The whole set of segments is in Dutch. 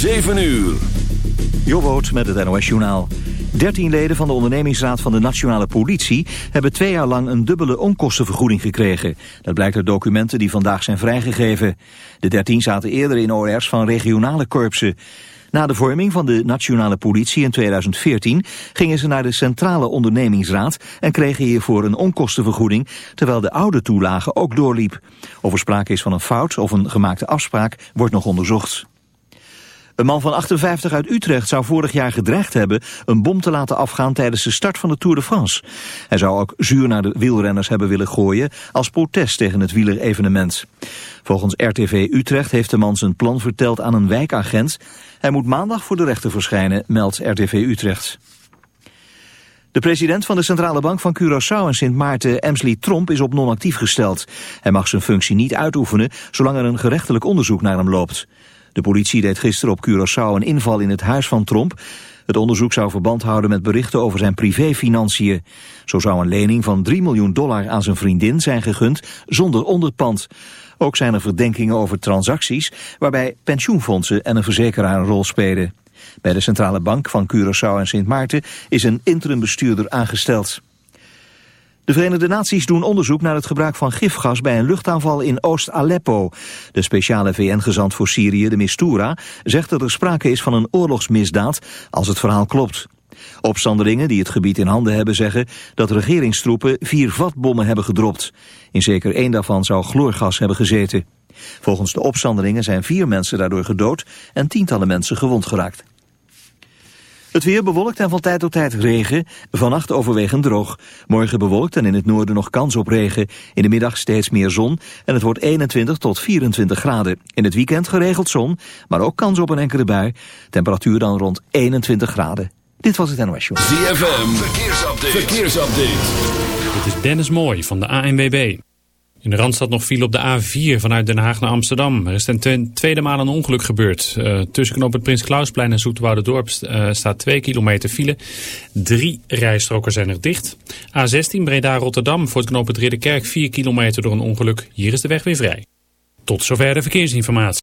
7 uur. Jobboot met het NOS Journaal. 13 leden van de ondernemingsraad van de Nationale Politie... hebben twee jaar lang een dubbele onkostenvergoeding gekregen. Dat blijkt uit documenten die vandaag zijn vrijgegeven. De 13 zaten eerder in OR's van regionale korpsen. Na de vorming van de Nationale Politie in 2014 gingen ze naar de Centrale Ondernemingsraad en kregen hiervoor een onkostenvergoeding, terwijl de oude toelage ook doorliep. Of er sprake is van een fout of een gemaakte afspraak wordt nog onderzocht. Een man van 58 uit Utrecht zou vorig jaar gedreigd hebben een bom te laten afgaan tijdens de start van de Tour de France. Hij zou ook zuur naar de wielrenners hebben willen gooien als protest tegen het wielerevenement. Volgens RTV Utrecht heeft de man zijn plan verteld aan een wijkagent. Hij moet maandag voor de rechter verschijnen, meldt RTV Utrecht. De president van de Centrale Bank van Curaçao en Sint Maarten, Emsley Tromp, is op non-actief gesteld. Hij mag zijn functie niet uitoefenen zolang er een gerechtelijk onderzoek naar hem loopt. De politie deed gisteren op Curaçao een inval in het huis van Tromp. Het onderzoek zou verband houden met berichten over zijn privéfinanciën. Zo zou een lening van 3 miljoen dollar aan zijn vriendin zijn gegund zonder onderpand. Ook zijn er verdenkingen over transacties waarbij pensioenfondsen en een verzekeraar een rol spelen. Bij de Centrale Bank van Curaçao en Sint Maarten is een interimbestuurder aangesteld. De Verenigde Naties doen onderzoek naar het gebruik van gifgas bij een luchtaanval in Oost-Aleppo. De speciale VN-gezant voor Syrië, de Mistura, zegt dat er sprake is van een oorlogsmisdaad als het verhaal klopt. Opstandelingen die het gebied in handen hebben zeggen dat regeringstroepen vier vatbommen hebben gedropt. In zeker één daarvan zou chloorgas hebben gezeten. Volgens de opstandelingen zijn vier mensen daardoor gedood en tientallen mensen gewond geraakt. Het weer bewolkt en van tijd tot tijd regen. Vannacht overwegend droog. Morgen bewolkt en in het noorden nog kans op regen. In de middag steeds meer zon en het wordt 21 tot 24 graden. In het weekend geregeld zon, maar ook kans op een enkele bui. Temperatuur dan rond 21 graden. Dit was het NOS Show. ZFM, verkeersupdate. verkeersupdate. Dit is Dennis Mooij van de ANWB. In de Randstad nog viel op de A4 vanuit Den Haag naar Amsterdam. Er is ten tweede maal een ongeluk gebeurd. Uh, tussen knop het Prins Klausplein en Zoeterwouderdorp uh, staat 2 kilometer file. Drie rijstroken zijn er dicht. A16 Breda-Rotterdam voor het knooppunt Ridderkerk 4 kilometer door een ongeluk. Hier is de weg weer vrij. Tot zover de verkeersinformatie.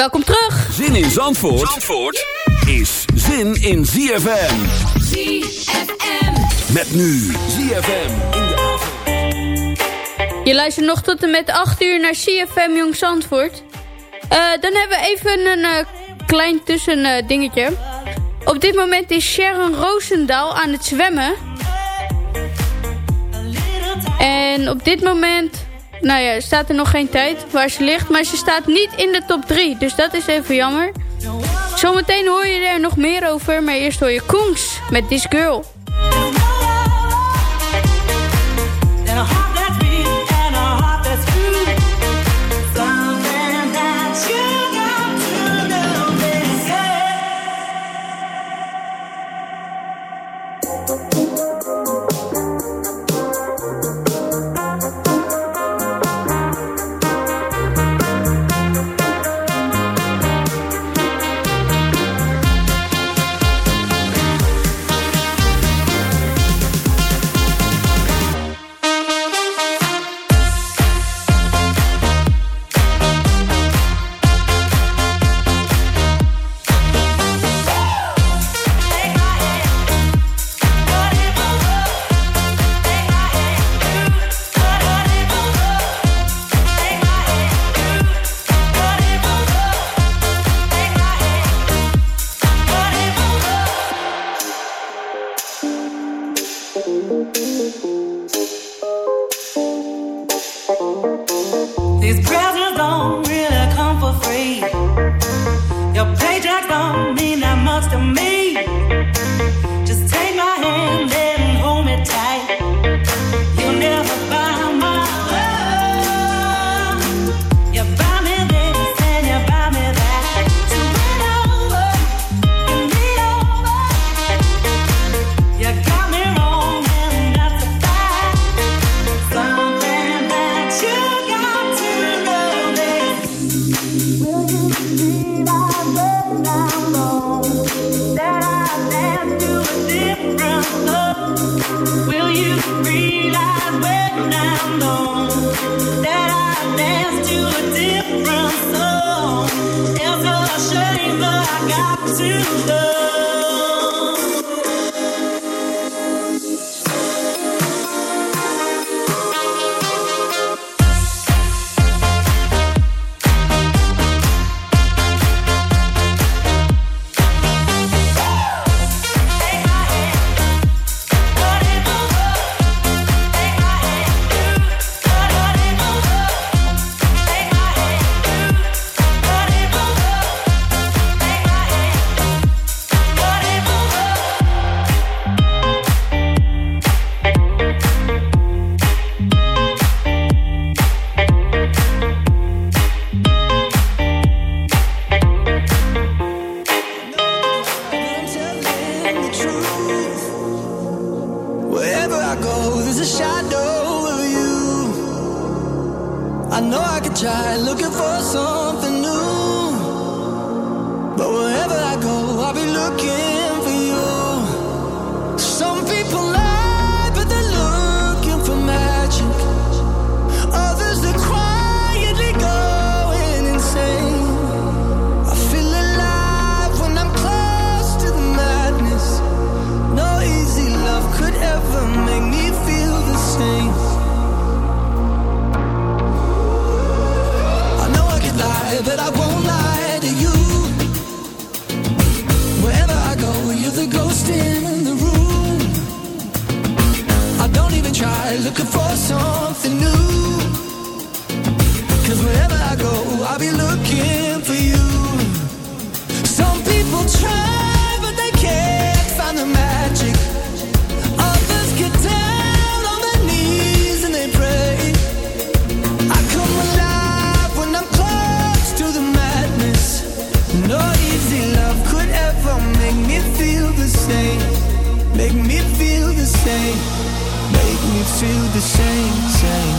Welkom terug. Zin in Zandvoort, Zandvoort is zin in ZFM. ZFM. Met nu ZFM in de avond. Je luistert nog tot en met 8 uur naar ZFM Jong Zandvoort. Uh, dan hebben we even een uh, klein tussen uh, dingetje. Op dit moment is Sharon Roosendaal aan het zwemmen. En op dit moment nou ja, staat er nog geen tijd waar ze ligt. Maar ze staat niet in de top 3. Dus dat is even jammer. Zometeen hoor je er nog meer over. Maar eerst hoor je Koens met This Girl. looking looking for something wherever I go, I'll be looking for you. Some people try. to the same, same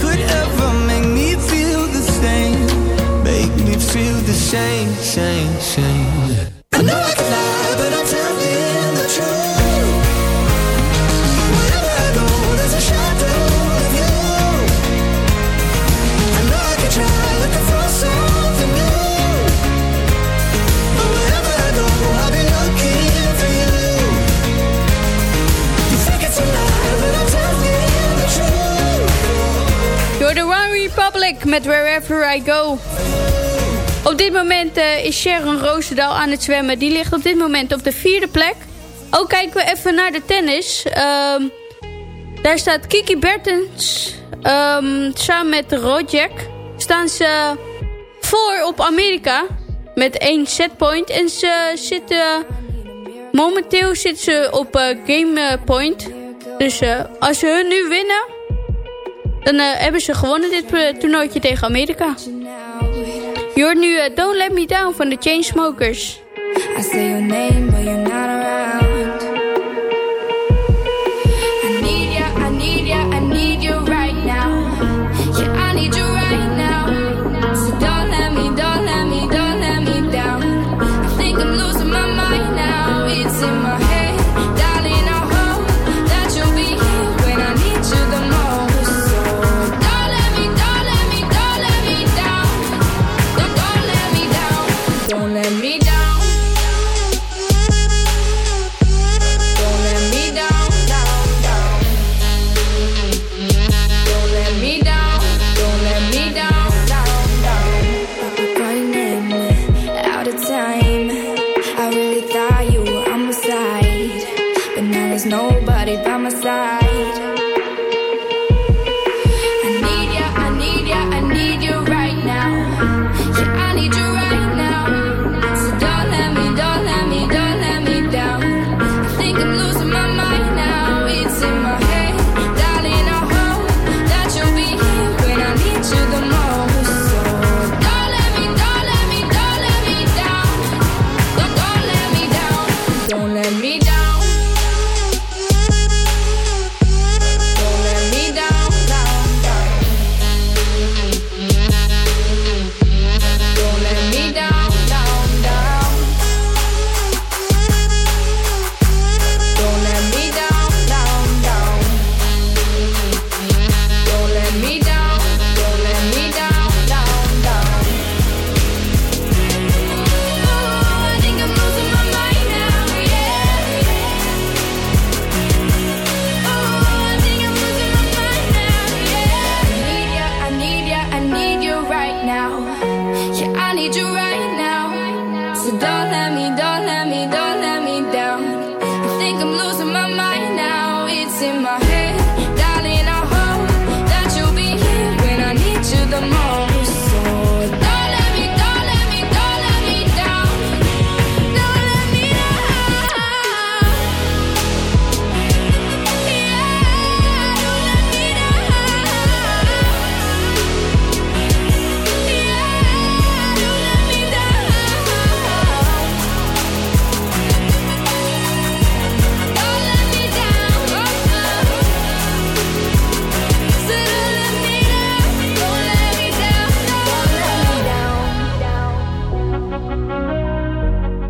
could ever make me feel the same. Make me feel the same, same, same. Met Wherever I Go. Op dit moment uh, is Sharon Roosendaal aan het zwemmen. Die ligt op dit moment op de vierde plek. Ook kijken we even naar de tennis. Um, daar staat Kiki Bertens um, samen met Rodjek. Staan ze voor op Amerika met één setpoint. En ze zitten... Momenteel zitten ze op uh, game point. Dus uh, als ze hun nu winnen... Dan uh, hebben ze gewonnen dit uh, toernooitje tegen Amerika. Je hoort nu uh, Don't Let Me Down van de Chainsmokers. I say your name, but you're not around.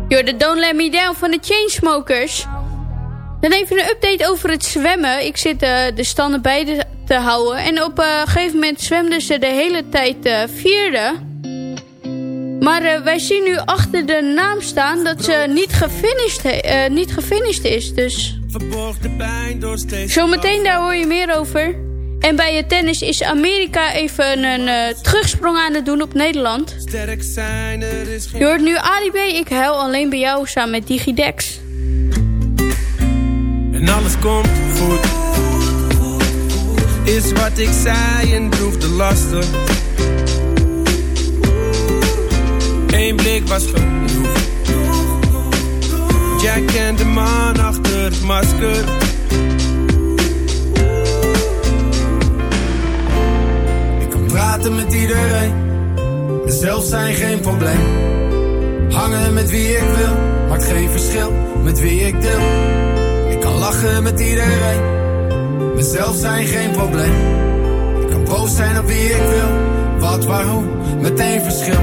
Down. Yo, de Don't Let Me Down van de Chainsmokers. Dan even een update over het zwemmen. Ik zit eh, de standen bij te houden. En op eh, een gegeven moment zwemden ze de hele tijd eh, vierde. Maar wij zien nu achter de naam staan dat ze niet gefinished, he- niet gefinished is. Dus zometeen daar hoor je meer over. En bij het tennis is Amerika even een eh, terugsprong aan het doen op Nederland. Sterk zijn, er is geen Je hoort nu Ali B, ik huil alleen bij jou samen met Digidex. En alles komt goed. Is wat ik zei en droeg de lasten. Eén blik was genoeg. Jij kent de man achter het masker. Praten met iedereen. Mezelf zijn geen probleem. Hangen met wie ik wil, maakt geen verschil met wie ik deel. Ik kan lachen met iedereen. Mezelf zijn geen probleem. Ik kan boos zijn op wie ik wil. Wat, waar, hoe, meteen verschil.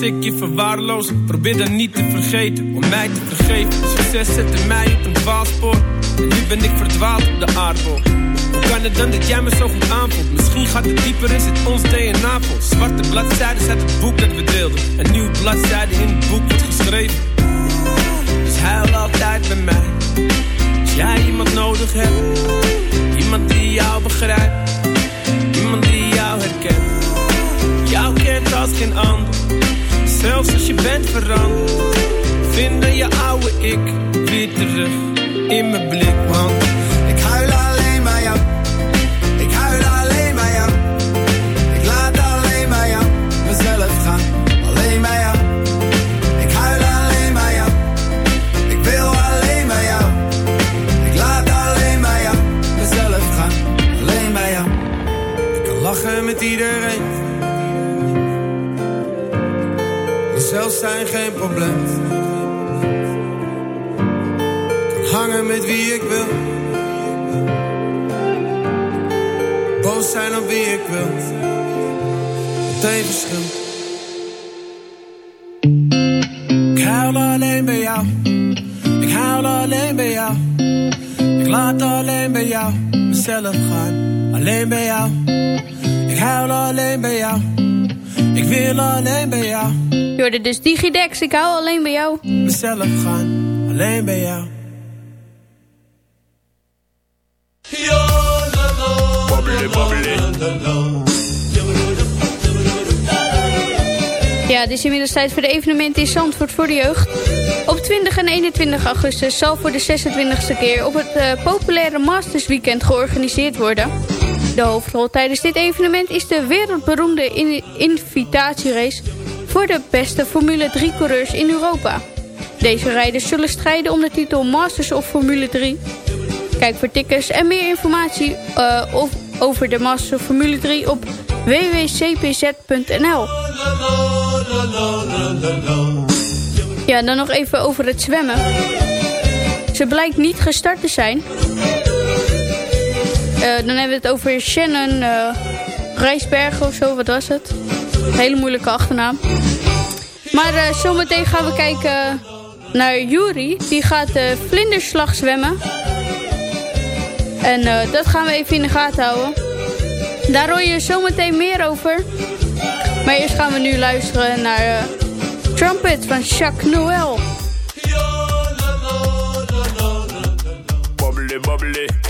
Ik je verwaarloos, probeer dan niet te vergeten om mij te vergeven. Succes zette mij op een dwaalspoor. En nu ben ik verdwaald op de aardbol. Hoe kan het dan dat jij me zo goed aanvoelt? Misschien gaat het dieper, is het ons DNA vol. Zwarte bladzijden uit het boek dat we deelden. Een nieuwe bladzijde in het boek wordt geschreven. Dus huil altijd bij mij. Als jij iemand nodig hebt. Iemand die jou begrijpt. Iemand die jou herkent. Jou kent als geen ander. Zelfs als je bent veranderd. Vind dan je oude ik weer terug in mijn blik. Want Ik huil alleen bij jou. Ik huil alleen bij jou. Ik laat alleen bij jou mezelf gaan. Alleen bij jou. Ik huil alleen bij jou. Ik wil alleen bij jou. Ik laat alleen bij jou mezelf gaan. Alleen bij jou. ik kan lachen met iedereen. Zijn geen probleem. Hangen met wie ik wil. Boos zijn op wie ik wil. Meteen verschil. Ik huil alleen bij jou. Ik huil alleen bij jou. Ik laat alleen bij jou mezelf gaan. Alleen bij jou. Ik huil alleen bij jou. Ik wil alleen bij jou. Je hoorde dus Digidex, ik hou alleen bij jou. Mezelf gaan. Alleen bij jou. Ja, het is inmiddels tijd voor de evenementen in Zandvoort voor de jeugd. Op 20 en 21 augustus zal voor de 26e keer op het eh, populaire Masters Weekend georganiseerd worden. De hoofdrol tijdens dit evenement is de wereldberoemde in invitatierace voor de beste Formule 3 coureurs in Europa. Deze rijders zullen strijden om de titel Masters of Formule 3. Kijk voor tickets en meer informatie eh, of, over de Masters of Formule 3 op www.cpz.nl. Ja, dan nog even over het zwemmen. Ze blijkt niet gestart te zijn. Eh, dan hebben we het over Shannon eh Rijsbergen of zo, wat was het? Hele moeilijke achternaam. Maar eh, zometeen gaan we kijken naar Juri. Die gaat de vlinderslag zwemmen. En dat gaan we even in de gaten houden. Daar hoor je zometeen meer over. Maar eerst gaan we nu luisteren naar Trumpet van Jacques Noël. Bubbly, bubbly.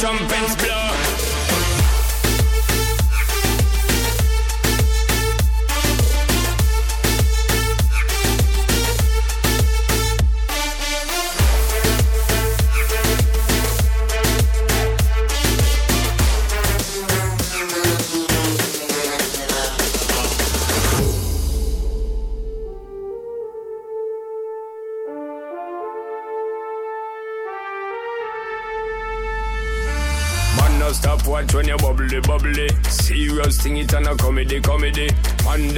trumpets blow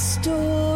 Store.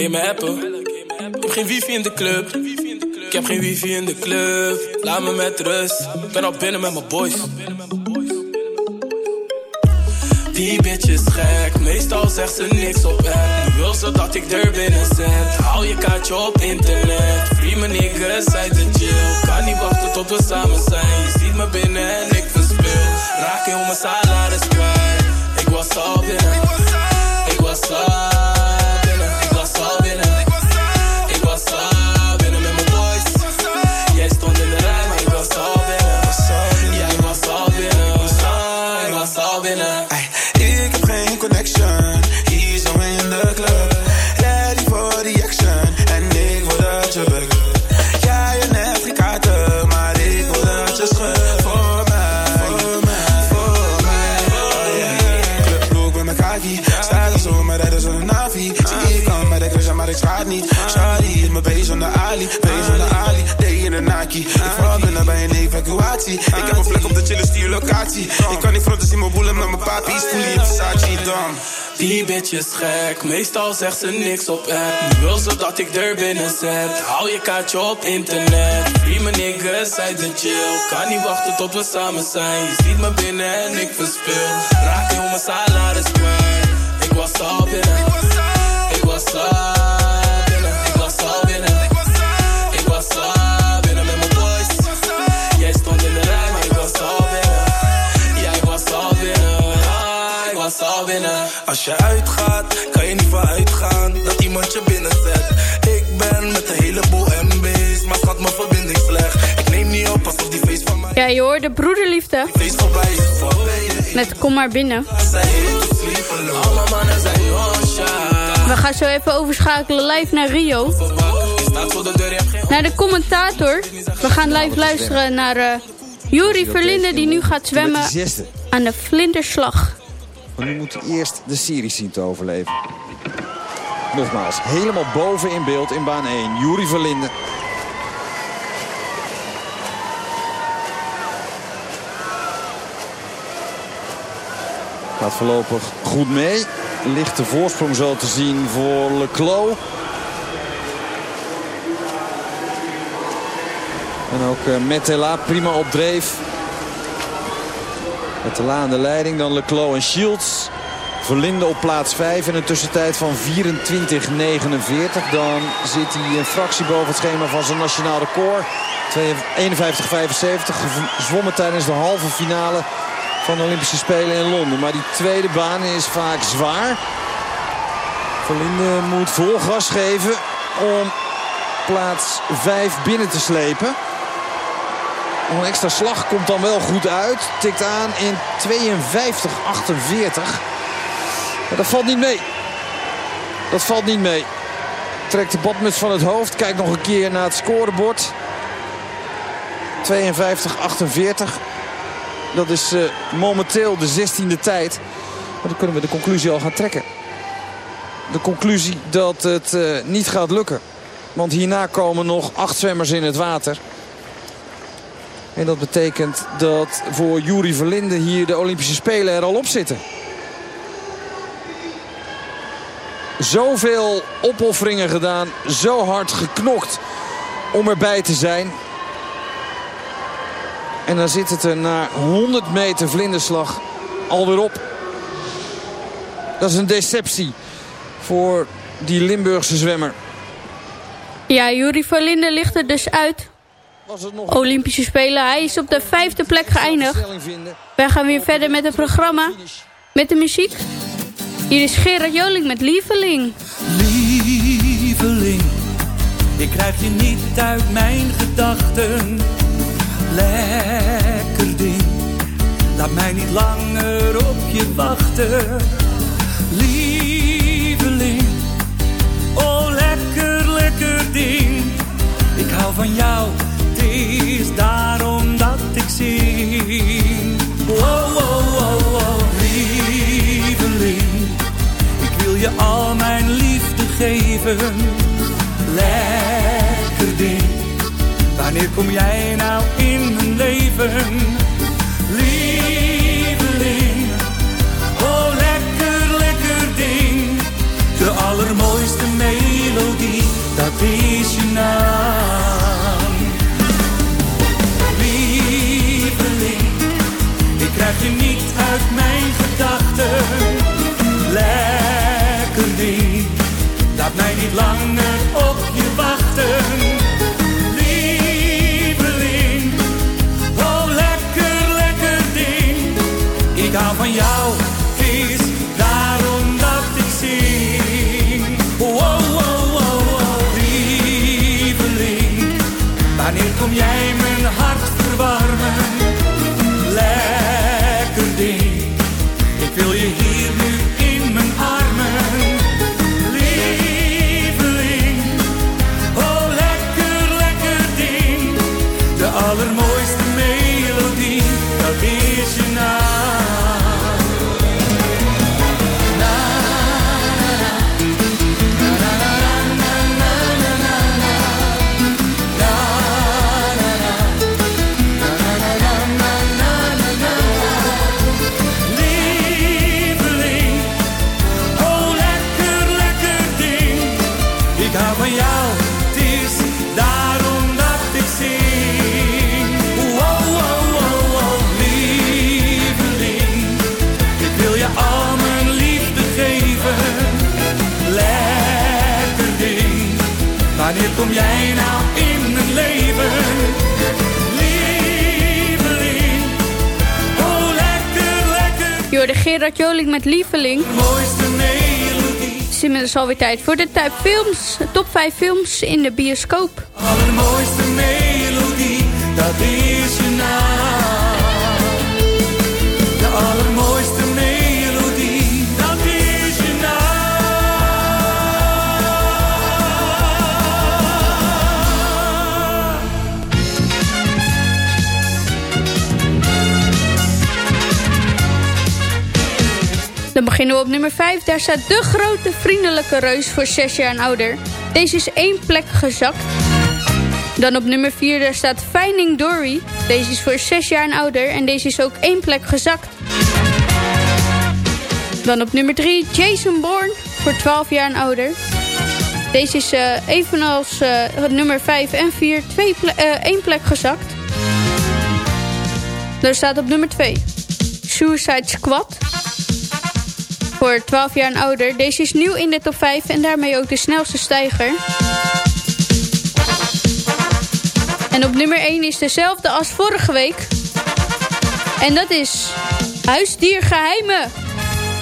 geen me appen. Ik heb geen wifi in de club. Ik heb geen wifi in de club. Laat me met rust. Ik ben al binnen met mijn boys. Die bitch is gek, meestal zegt ze niks op app. Nu wil ze dat ik er binnen zet. Haal je kaartje op internet. Free me niggas uit de chill. Kan niet wachten tot we samen zijn. Je ziet me binnen en ik verspil. Raak je om mijn salaris kwijt. Ik was al binnen. Ik was al Ik kan niet fronten zien mijn boelen met mijn papi. Is fully in Versace dan. Die bitch is gek, meestal zegt ze niks op app. Nu wil ze dat ik er binnen zet. Hou je kaartje op internet. Free mijn niggas uit de chill. Kan niet wachten tot we samen zijn. Je ziet me binnen en ik verspil. Raak heel mijn salaris kwijt. Ik was al binnen. Ik was al Als je uitgaat, kan je niet van uitgaan dat iemand je binnenzet. Ik ben met een heleboel MB's, maar schat mijn verbinding slecht. Ik neem niet op alsof die feest van mij Ja, je hoort de broederliefde. feest voorbij is. Voorbij. Met Kom maar binnen. We gaan zo even overschakelen live naar Rio. Je staat voor de deur, je hebt geen Naar de commentator. We gaan live luisteren naar eh Juri Verlinde die nu gaat zwemmen aan de Vlinderslag. Maar nu moet hij eerst de serie zien te overleven. Nogmaals, helemaal boven in beeld in baan 1. Juri Verlinde. Gaat voorlopig goed mee. Ligt de voorsprong zo te zien voor Leclos. En ook eh, Metela prima op dreef. Metela aan de leiding, dan Leclos en Shields. Verlinde op plaats 5 in een tussentijd van 24-49. Dan zit hij een fractie boven het schema van zijn nationaal record. 51-75 gezwommen tijdens de halve finale van de Olympische Spelen in Londen. Maar die tweede baan is vaak zwaar. Verlinde moet vol gas geven om plaats 5 binnen te slepen. Een extra slag komt dan wel goed uit. Tikt aan in 52-48. Maar dat valt niet mee. Dat valt niet mee. Trekt de badmuts van het hoofd. Kijkt nog een keer naar het scorebord. 52-48. Dat is eh, momenteel de 16e tijd. Maar dan kunnen we de conclusie al gaan trekken. De conclusie dat het eh, niet gaat lukken. Want hierna komen nog acht zwemmers in het water. En dat betekent dat voor Juri Verlinde hier de Olympische Spelen er al op zitten. Zoveel opofferingen gedaan. Zo hard geknokt om erbij te zijn. En dan zit het er na 100 meter vlinderslag alweer op. Dat is een deceptie voor die Limburgse zwemmer. Ja, Juri Verlinde ligt er dus uit. Was het nog Olympische Spelen. Hij is op de vijfde plek geëindigd. Wij gaan weer verder met het programma. Met de muziek. Hier is Gerard Joling met Lieveling. Lieveling, ik krijg je niet uit mijn gedachten. Lekker ding, laat mij niet langer op je wachten. Lieveling, oh lekker, lekker ding. Ik hou van jou, is daarom dat ik zing. Wow, wow, wow, wow, lieveling. Ik wil je al mijn liefde geven. Lekker ding. Wanneer kom jij nou in mijn leven? Lieveling. Oh, lekker, lekker ding. De allermooiste melodie, dat is je naam. Krijg je niet uit mijn gedachten. Lekker ding, laat mij niet langer op Gerard Joling met Lieveling. Het is inmiddels alweer tijd voor de type films. Top 5 films in de bioscoop. Allermooiste melodie, dat is je naam. Beginnen we op nummer 5. Daar staat de grote vriendelijke reus voor 6 jaar en ouder. Deze is één plek gezakt. Dan op nummer 4 daar staat Finding Dory. Deze is voor 6 jaar en ouder en deze is ook één plek gezakt. Dan op nummer 3 Jason Bourne voor 12 jaar en ouder. Deze is eh, evenals het nummer 5 en 4 twee ple eh, één plek gezakt. Daar staat op nummer 2 Suicide Squad voor 12 jaar en ouder. Deze is nieuw in de top 5 en daarmee ook de snelste stijger. En op nummer 1 is dezelfde als vorige week. En dat is Huisdiergeheimen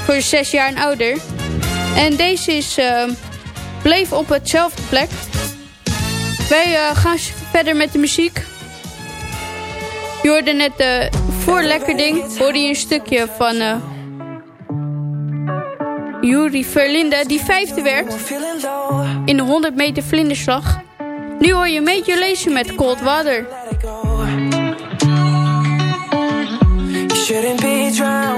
voor 6 jaar en ouder. En deze is, uh, bleef op hetzelfde plek. Wij uh, gaan verder met de muziek. Je hoorde net uh, voor Lekker Ding. Hoorde je een stukje van... Juri Verlinde, die vijfde werd in de 100 meter vlinderslag. Nu hoor je Major Lazer met Cold Water. Shouldn't be drowning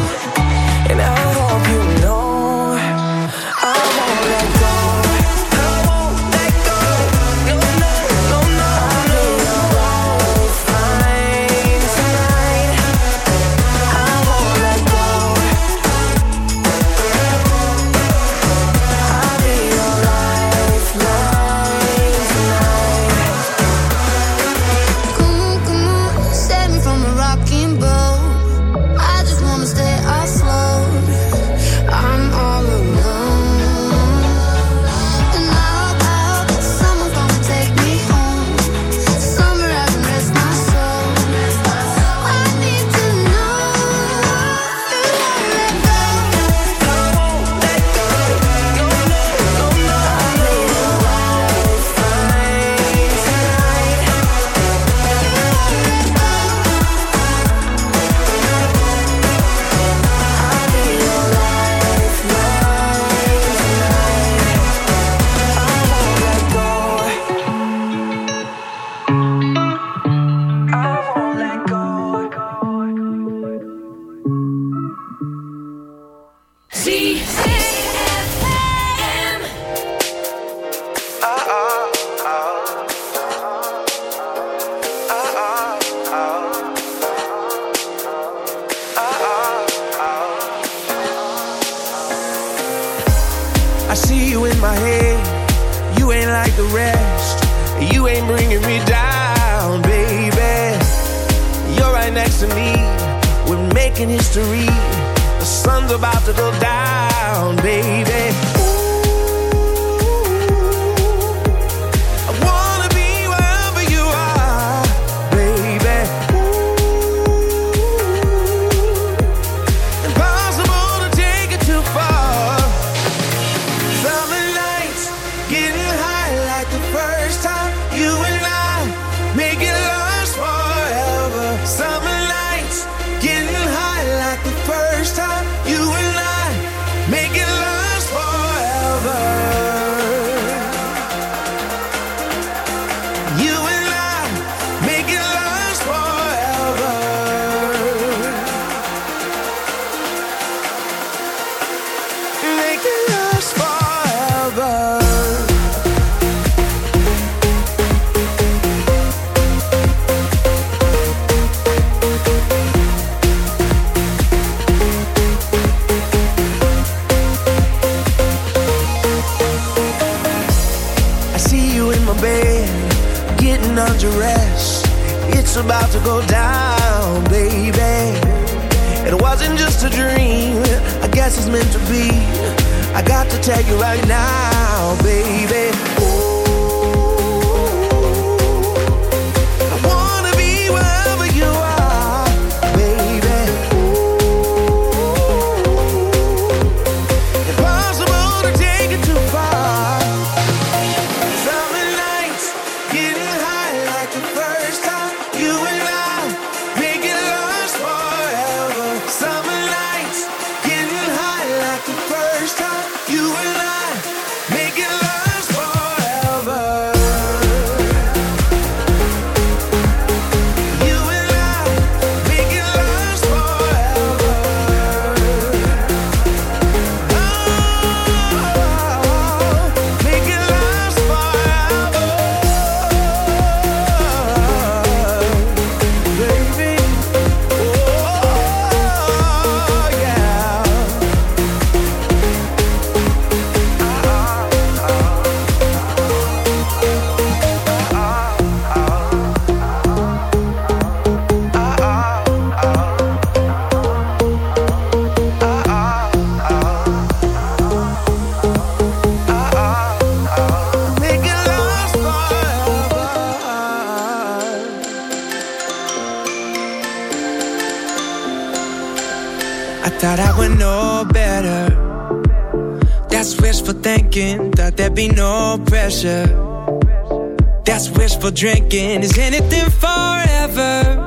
Drinking, is anything forever?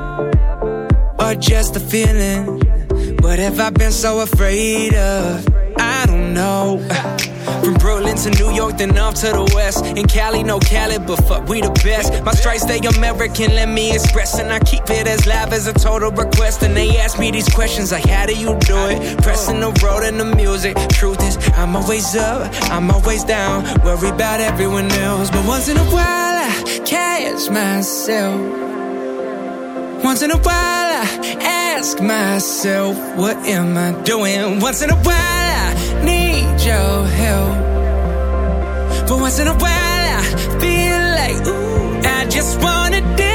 Or just a feeling? What have I been so afraid of? I don't know. From Brooklyn to New York, then off to the west. In Cali, no Cali, but fuck, we the best. My stripes stay American, let me express. And I keep it as live as a total request. And they ask me these questions like, how do you do it? Pressing the road and the music. Truth is, I'm always up, I'm always down. Worry about everyone else. But once in a while, I catch myself. Once in a while, I ask myself, what am I doing? Once in a while, I need your help. But once in a while, I feel like, ooh, I just wanna dance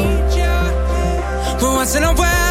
Once in a while,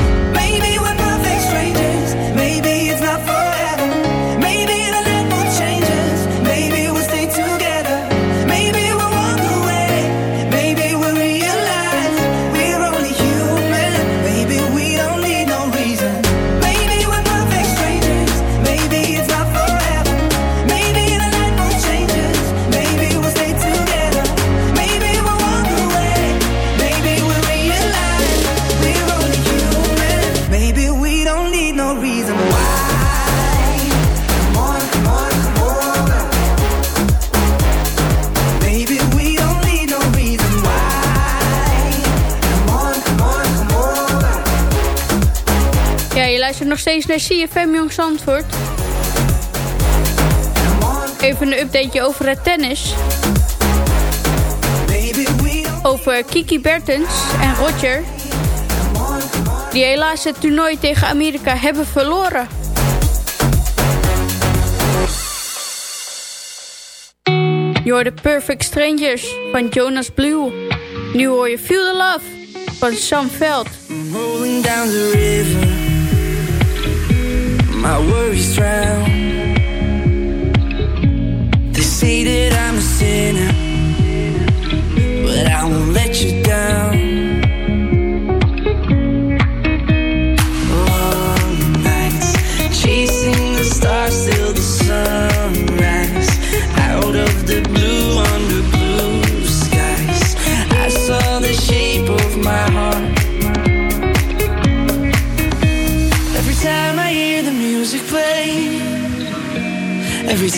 Nog steeds naar CFM Jong Zandvoort. Even een updateje over het tennis. Over Kiki Bertens en Roger. Die helaas het toernooi tegen Amerika hebben verloren. Je de Perfect Strangers van Jonas Blue. Nu hoor je Feel the Love van Sam Veld. The my worries drown. They say that I'm a sinner, but I won't let you down.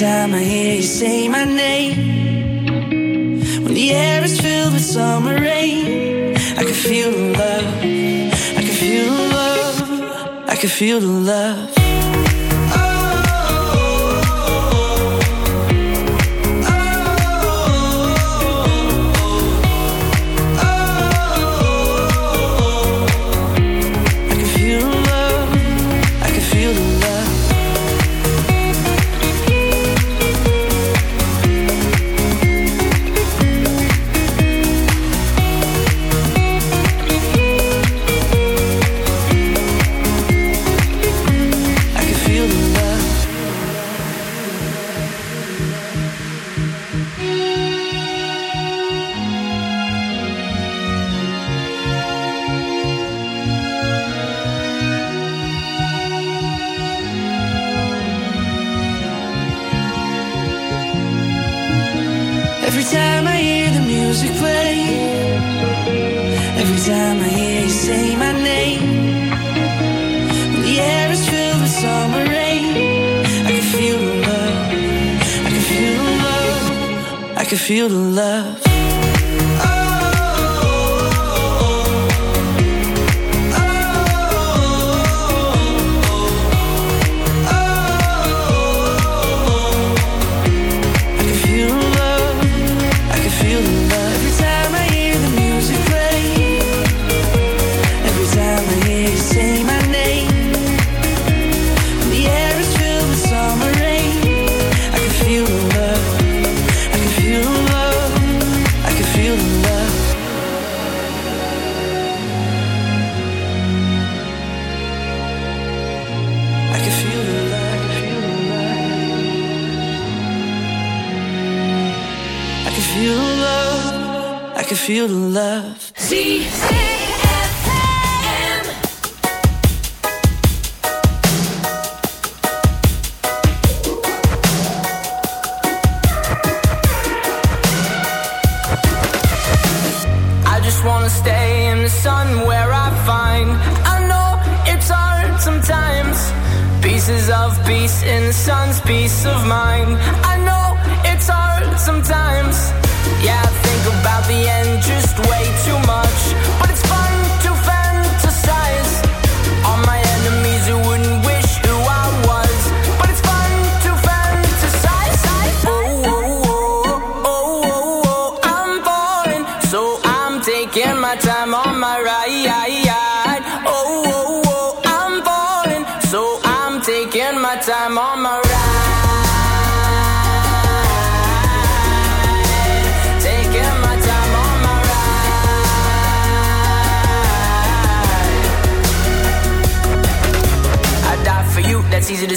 Time I hear you say my name, when The air is filled with summer rain. I can feel the love. I can feel the love. I can feel the love. Can feel the love. Feel the love. I just wanna stay in the sun where I find. I know it's hard sometimes. Pieces of peace in the sun's peace of mind.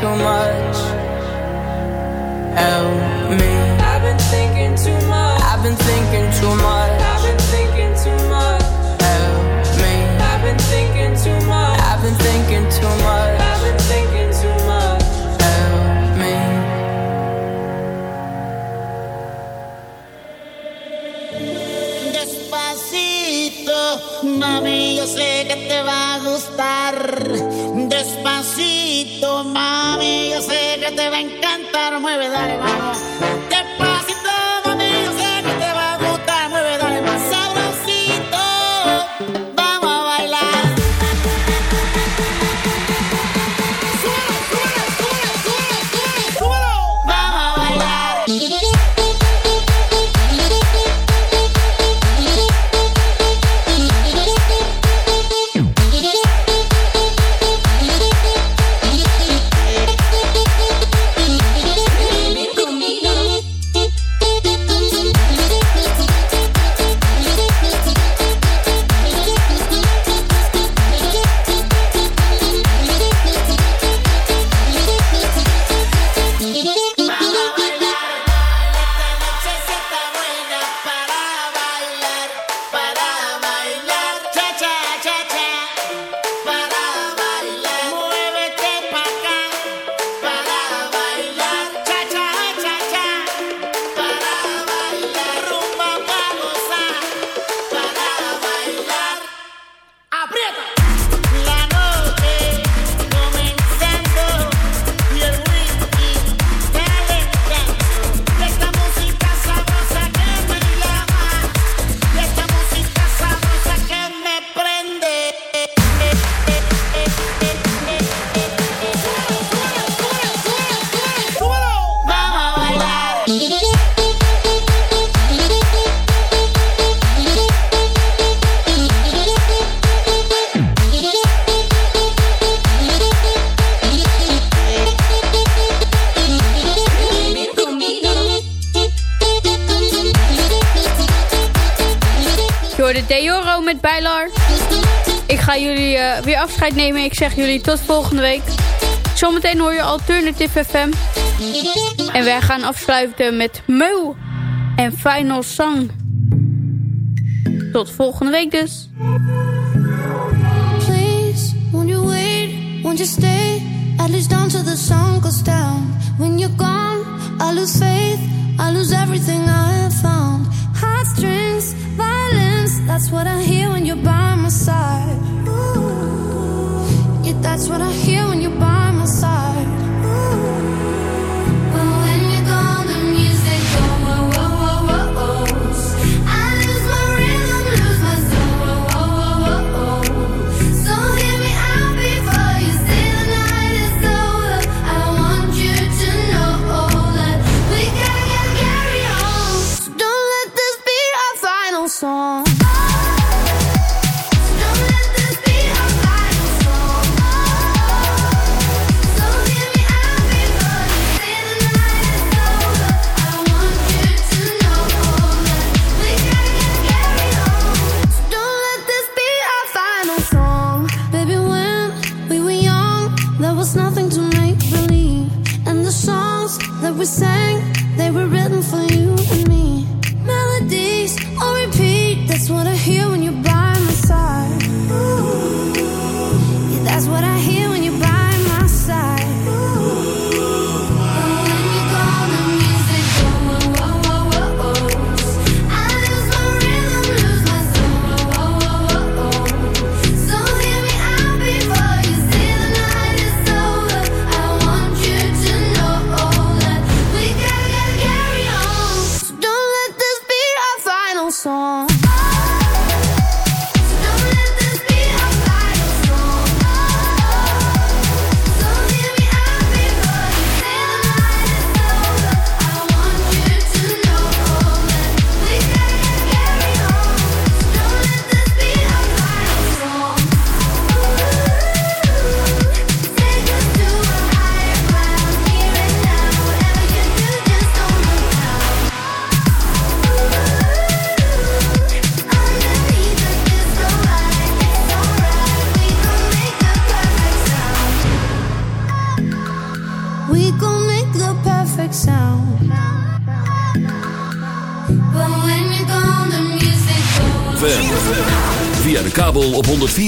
too my. afscheid nemen. Ik zeg jullie tot volgende week. Zometeen hoor je Alternative FM. En wij gaan afsluiten met Meu en Final Song. Tot volgende week dus. Please, won't you wait, won't you stay? At least down to the sun goes down. When you're gone, I lose faith. I lose everything I have found. Heartstrings, violence, that's what I hear when you're That's what I hear